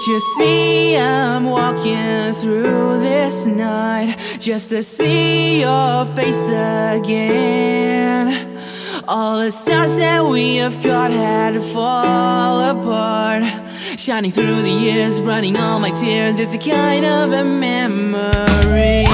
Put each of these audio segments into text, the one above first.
to see I'm walking through this night Just to see your face again? All the stars that we have got had to fall apart. Shining through the years, running all my tears. It's a kind of a memory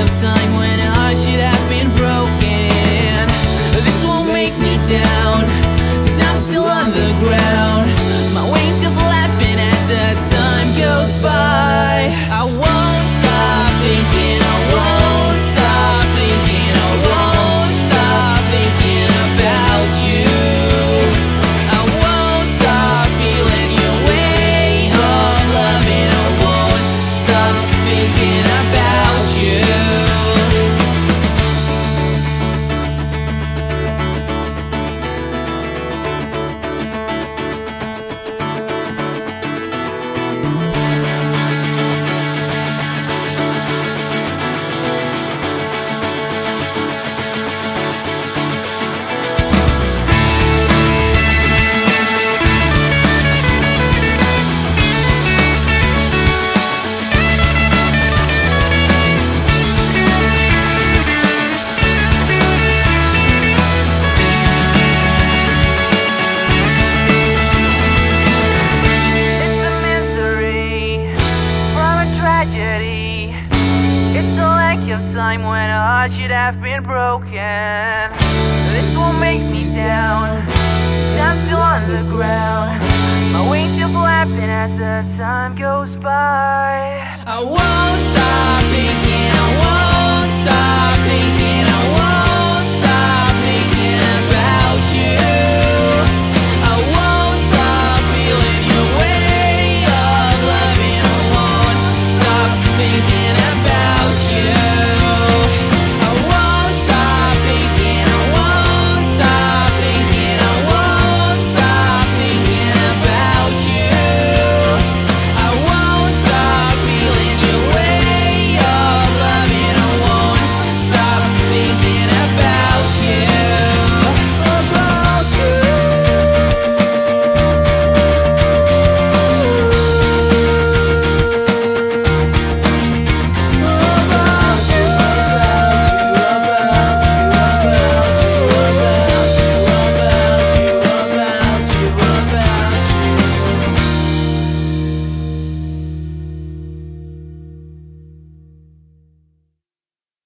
of time when heart should have been broken. This won't make me down Cause I'm still on the ground. My wings still flapping as the time time when a heart should have been broken. This won't make me down. I'm still on the ground. My wings still flapping as the time goes by. I won't stop